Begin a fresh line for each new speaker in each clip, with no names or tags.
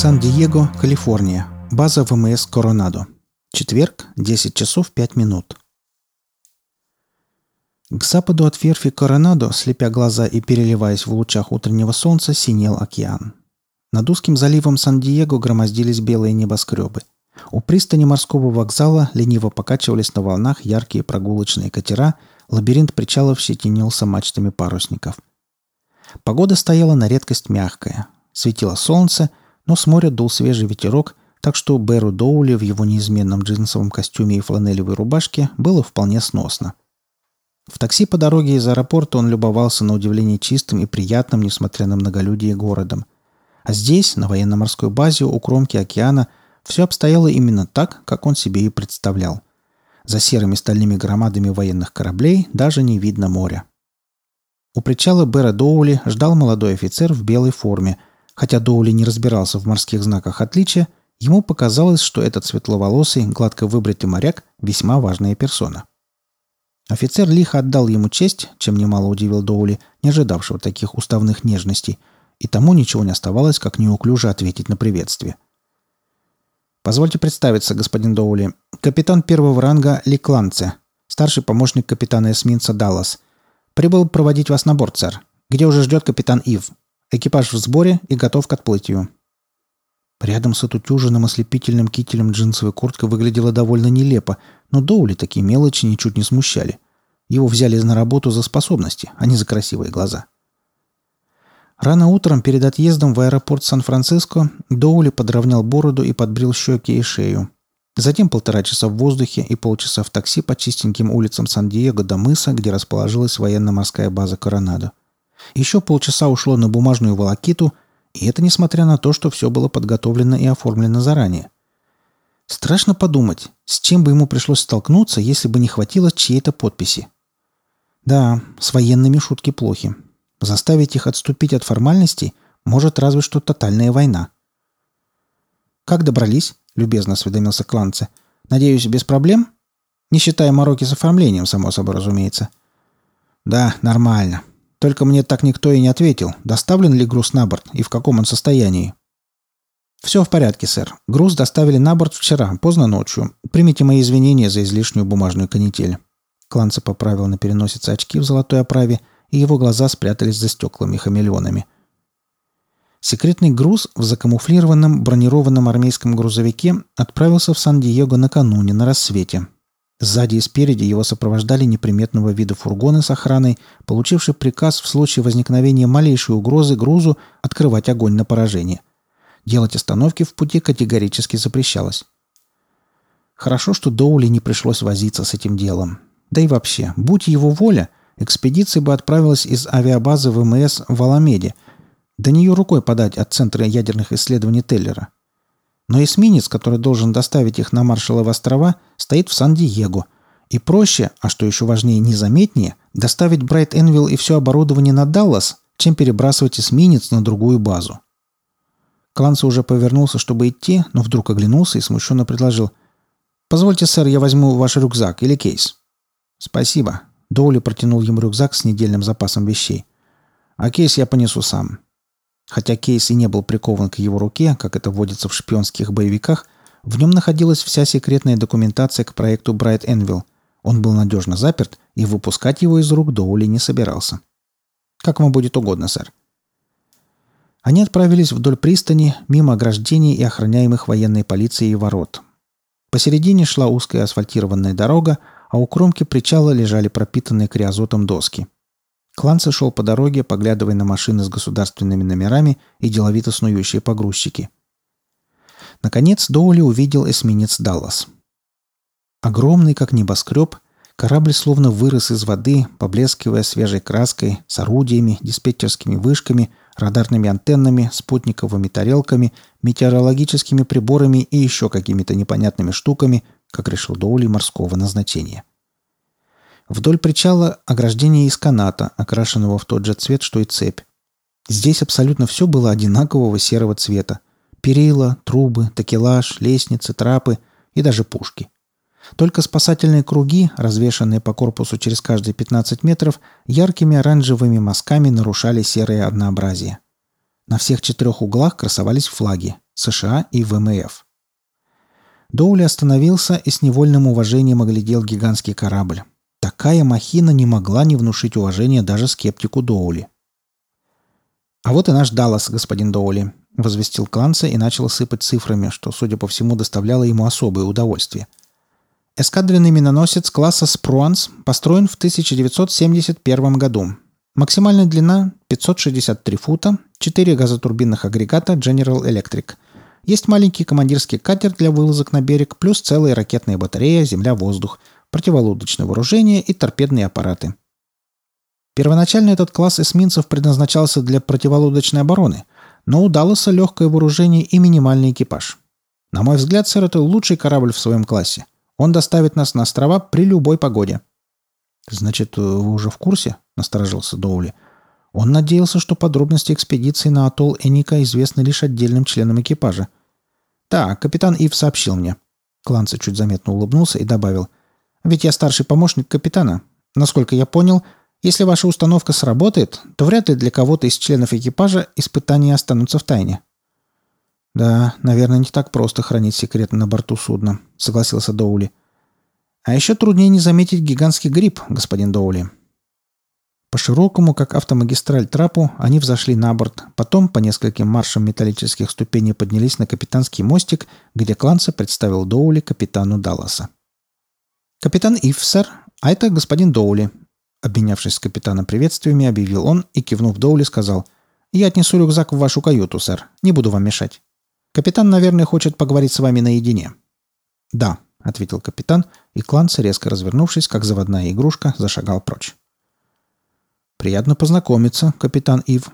Сан-Диего, Калифорния. База ВМС «Коронадо». Четверг, 10 часов 5 минут. К западу от верфи Коронадо, слепя глаза и переливаясь в лучах утреннего солнца, синел океан. Над узким заливом Сан-Диего громоздились белые небоскребы. У пристани морского вокзала лениво покачивались на волнах яркие прогулочные катера, лабиринт причалов щетинился мачтами парусников. Погода стояла на редкость мягкая. Светило солнце, но с моря дул свежий ветерок, так что Бэру Доули в его неизменном джинсовом костюме и фланелевой рубашке было вполне сносно. В такси по дороге из аэропорта он любовался на удивление чистым и приятным, несмотря на многолюдие, городом. А здесь, на военно-морской базе у кромки океана, все обстояло именно так, как он себе и представлял. За серыми стальными громадами военных кораблей даже не видно моря. У причала Бера Доули ждал молодой офицер в белой форме. Хотя Доули не разбирался в морских знаках отличия, ему показалось, что этот светловолосый, гладко выбритый моряк – весьма важная персона. Офицер лихо отдал ему честь, чем немало удивил Доули, не ожидавшего таких уставных нежностей, и тому ничего не оставалось, как неуклюже ответить на приветствие. «Позвольте представиться, господин Доули. Капитан первого ранга Ликланце, старший помощник капитана эсминца Даллас. Прибыл проводить вас на борт, сэр. Где уже ждет капитан Ив. Экипаж в сборе и готов к отплытию». Рядом с отутюженным ослепительным кителем джинсовая куртка выглядела довольно нелепо, но Доули такие мелочи ничуть не смущали. Его взяли на работу за способности, а не за красивые глаза. Рано утром перед отъездом в аэропорт Сан-Франциско Доули подровнял бороду и подбрил щеки и шею. Затем полтора часа в воздухе и полчаса в такси по чистеньким улицам Сан-Диего до мыса, где расположилась военно-морская база Коронадо. Еще полчаса ушло на бумажную волокиту – и это несмотря на то, что все было подготовлено и оформлено заранее. Страшно подумать, с чем бы ему пришлось столкнуться, если бы не хватило чьей-то подписи. Да, с военными шутки плохи. Заставить их отступить от формальностей может разве что тотальная война. «Как добрались?» – любезно осведомился Кланце. «Надеюсь, без проблем?» «Не считая мороки с оформлением, само собой разумеется». «Да, нормально. Только мне так никто и не ответил, доставлен ли груз на борт и в каком он состоянии. «Все в порядке, сэр. Груз доставили на борт вчера, поздно ночью. Примите мои извинения за излишнюю бумажную канитель». Кланца поправил на переносице очки в золотой оправе, и его глаза спрятались за стеклами-хамелеонами. Секретный груз в закамуфлированном бронированном армейском грузовике отправился в Сан-Диего накануне на рассвете, Сзади и спереди его сопровождали неприметного вида фургоны с охраной, получивший приказ в случае возникновения малейшей угрозы грузу открывать огонь на поражение. Делать остановки в пути категорически запрещалось. Хорошо, что Доули не пришлось возиться с этим делом. Да и вообще, будь его воля, экспедиция бы отправилась из авиабазы ВМС в Аламеде. До нее рукой подать от Центра ядерных исследований Теллера – но эсминец, который должен доставить их на Маршалловы острова, стоит в Сан-Диего. И проще, а что еще важнее, незаметнее, доставить Брайт Энвилл и все оборудование на Даллас, чем перебрасывать эсминец на другую базу. Кланца уже повернулся, чтобы идти, но вдруг оглянулся и смущенно предложил. «Позвольте, сэр, я возьму ваш рюкзак или кейс». «Спасибо». Доули протянул ему рюкзак с недельным запасом вещей. «А кейс я понесу сам. Хотя кейс и не был прикован к его руке, как это водится в шпионских боевиках, в нем находилась вся секретная документация к проекту Bright Энвилл. Он был надежно заперт, и выпускать его из рук Доули не собирался. «Как вам будет угодно, сэр». Они отправились вдоль пристани, мимо ограждений и охраняемых военной полицией ворот. Посередине шла узкая асфальтированная дорога, а у кромки причала лежали пропитанные криозотом доски – Кланца шел по дороге, поглядывая на машины с государственными номерами и деловито снующие погрузчики. Наконец Доули увидел эсминец «Даллас». Огромный, как небоскреб, корабль словно вырос из воды, поблескивая свежей краской, с орудиями, диспетчерскими вышками, радарными антеннами, спутниковыми тарелками, метеорологическими приборами и еще какими-то непонятными штуками, как решил Доули морского назначения. Вдоль причала ограждение из каната, окрашенного в тот же цвет, что и цепь. Здесь абсолютно все было одинакового серого цвета. Перила, трубы, такелаж, лестницы, трапы и даже пушки. Только спасательные круги, развешанные по корпусу через каждые 15 метров, яркими оранжевыми мазками нарушали серое однообразие. На всех четырех углах красовались флаги США и ВМФ. Доули остановился и с невольным уважением оглядел гигантский корабль. Такая махина не могла не внушить уважения даже скептику Доули. «А вот и наш Даллас, господин Доули», — возвестил Кланца и начал сыпать цифрами, что, судя по всему, доставляло ему особое удовольствие. Эскадренный миноносец класса «Спруанс» построен в 1971 году. Максимальная длина – 563 фута, 4 газотурбинных агрегата General Electric. Есть маленький командирский катер для вылазок на берег, плюс целая ракетная батарея «Земля-воздух», противолодочное вооружение и торпедные аппараты. Первоначально этот класс эсминцев предназначался для противолодочной обороны, но у Далласа легкое вооружение и минимальный экипаж. На мой взгляд, сэр, это лучший корабль в своем классе. Он доставит нас на острова при любой погоде. «Значит, вы уже в курсе?» – насторожился Доули. Он надеялся, что подробности экспедиции на атолл Эника известны лишь отдельным членам экипажа. «Да, капитан Ив сообщил мне». Кланца чуть заметно улыбнулся и добавил. «Ведь я старший помощник капитана. Насколько я понял, если ваша установка сработает, то вряд ли для кого-то из членов экипажа испытания останутся в тайне». «Да, наверное, не так просто хранить секреты на борту судна», — согласился Доули. А еще труднее не заметить гигантский гриб, господин Доули. По широкому, как автомагистраль трапу, они взошли на борт, потом по нескольким маршам металлических ступеней поднялись на капитанский мостик, где Кланца представил Доули капитану Далласа. «Капитан Ив, сэр, а это господин Доули», Обменявшись с капитаном приветствиями, объявил он и, кивнув Доули, сказал «Я отнесу рюкзак в вашу каюту, сэр. Не буду вам мешать. Капитан, наверное, хочет поговорить с вами наедине». «Да», — ответил капитан, и Кланц, резко развернувшись, как заводная игрушка, зашагал прочь. «Приятно познакомиться, капитан Ив».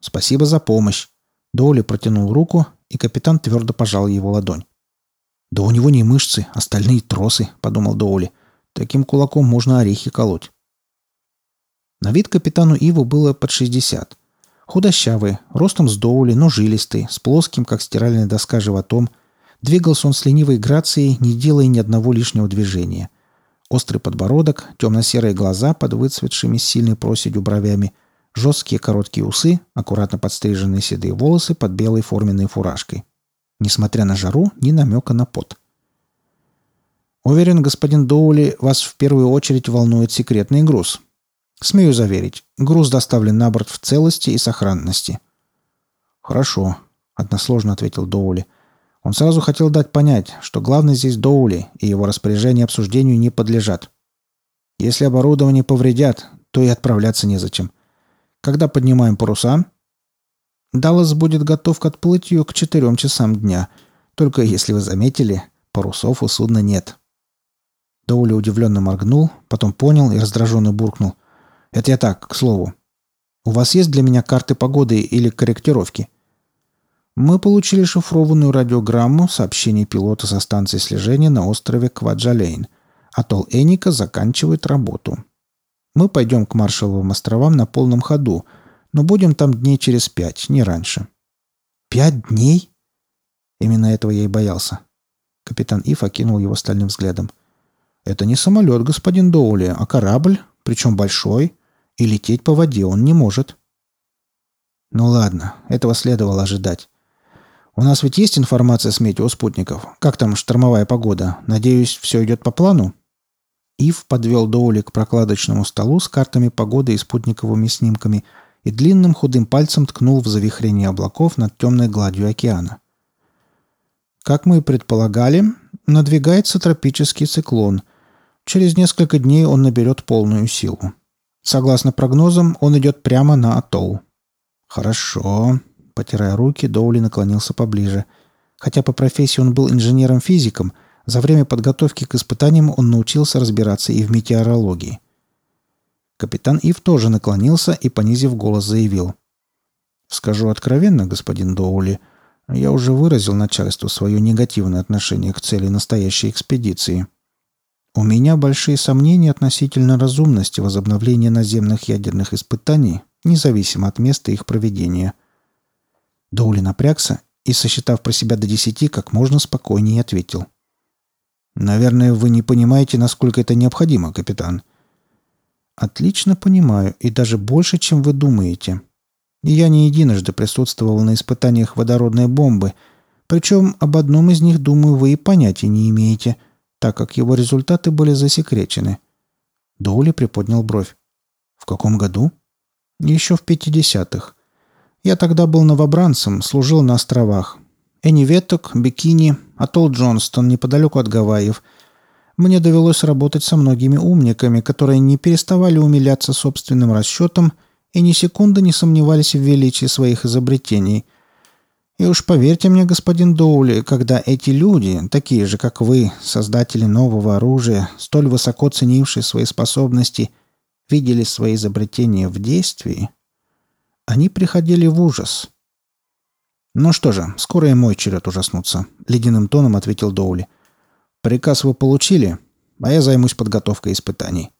«Спасибо за помощь». Доули протянул руку, и капитан твердо пожал его ладонь. «Да у него не мышцы, остальные тросы», — подумал Доули. «Таким кулаком можно орехи колоть». На вид капитану Иву было под 60. Худощавый, ростом с Доули, но жилистый, с плоским, как стиральная доска, животом — Двигался он с ленивой грацией, не делая ни одного лишнего движения. Острый подбородок, темно-серые глаза под выцветшими сильной проседью бровями, жесткие короткие усы, аккуратно подстриженные седые волосы под белой форменной фуражкой. Несмотря на жару, ни намека на пот. Уверен, господин Доули, вас в первую очередь волнует секретный груз. Смею заверить, груз доставлен на борт в целости и сохранности. Хорошо, односложно ответил Доули. Он сразу хотел дать понять, что главный здесь Доули, и его распоряжения обсуждению не подлежат. Если оборудование повредят, то и отправляться незачем. Когда поднимаем паруса? Даллас будет готов к отплытию к четырем часам дня. Только, если вы заметили, парусов у судна нет. Доули удивленно моргнул, потом понял и раздраженно буркнул. «Это я так, к слову. У вас есть для меня карты погоды или корректировки?» Мы получили шифрованную радиограмму сообщений пилота со станции слежения на острове Кваджалейн. Атолл Эника заканчивает работу. Мы пойдем к Маршаловым островам на полном ходу, но будем там дней через пять, не раньше. Пять дней? Именно этого я и боялся. Капитан Иф окинул его стальным взглядом. Это не самолет, господин Доули, а корабль, причем большой, и лететь по воде он не может. Ну ладно, этого следовало ожидать. У нас ведь есть информация с метеоспутников? Как там штормовая погода? Надеюсь, все идет по плану?» Ив подвел Доули к прокладочному столу с картами погоды и спутниковыми снимками и длинным худым пальцем ткнул в завихрение облаков над темной гладью океана. Как мы и предполагали, надвигается тропический циклон. Через несколько дней он наберет полную силу. Согласно прогнозам, он идет прямо на атолл. Хорошо. Потирая руки, Доули наклонился поближе. Хотя по профессии он был инженером-физиком, за время подготовки к испытаниям он научился разбираться и в метеорологии. Капитан Ив тоже наклонился и, понизив голос, заявил. «Скажу откровенно, господин Доули, я уже выразил начальству свое негативное отношение к цели настоящей экспедиции. У меня большие сомнения относительно разумности возобновления наземных ядерных испытаний, независимо от места их проведения. Доули напрягся и, сосчитав про себя до десяти, как можно спокойнее ответил. «Наверное, вы не понимаете, насколько это необходимо, капитан». «Отлично понимаю, и даже больше, чем вы думаете. Я не единожды присутствовал на испытаниях водородной бомбы, причем об одном из них, думаю, вы и понятия не имеете, так как его результаты были засекречены. Доули приподнял бровь. «В каком году?» «Еще в пятидесятых. Я тогда был новобранцем, служил на островах. Эниветок, Бикини, атолл Джонстон, неподалеку от Гавайев. Мне довелось работать со многими умниками, которые не переставали умиляться собственным расчетом и ни секунды не сомневались в величии своих изобретений. И уж поверьте мне, господин Доули, когда эти люди, такие же, как вы, создатели нового оружия, столь высоко ценившие свои способности, видели свои изобретения в действии, они приходили в ужас. «Ну что же, скоро и мой черед ужаснуться», — ледяным тоном ответил Доули. «Приказ вы получили, а я займусь подготовкой испытаний».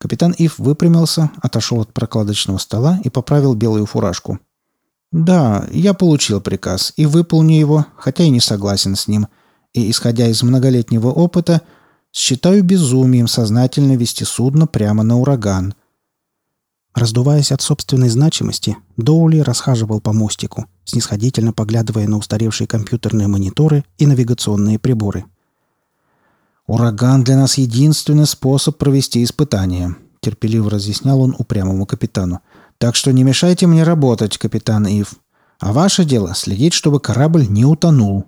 Капитан Ив выпрямился, отошел от прокладочного стола и поправил белую фуражку. «Да, я получил приказ и выполню его, хотя и не согласен с ним. И, исходя из многолетнего опыта, считаю безумием сознательно вести судно прямо на ураган». Раздуваясь от собственной значимости, Доули расхаживал по мостику, снисходительно поглядывая на устаревшие компьютерные мониторы и навигационные приборы – «Ураган для нас единственный способ провести испытание», — терпеливо разъяснял он упрямому капитану. «Так что не мешайте мне работать, капитан Ив. А ваше дело — следить, чтобы корабль не утонул».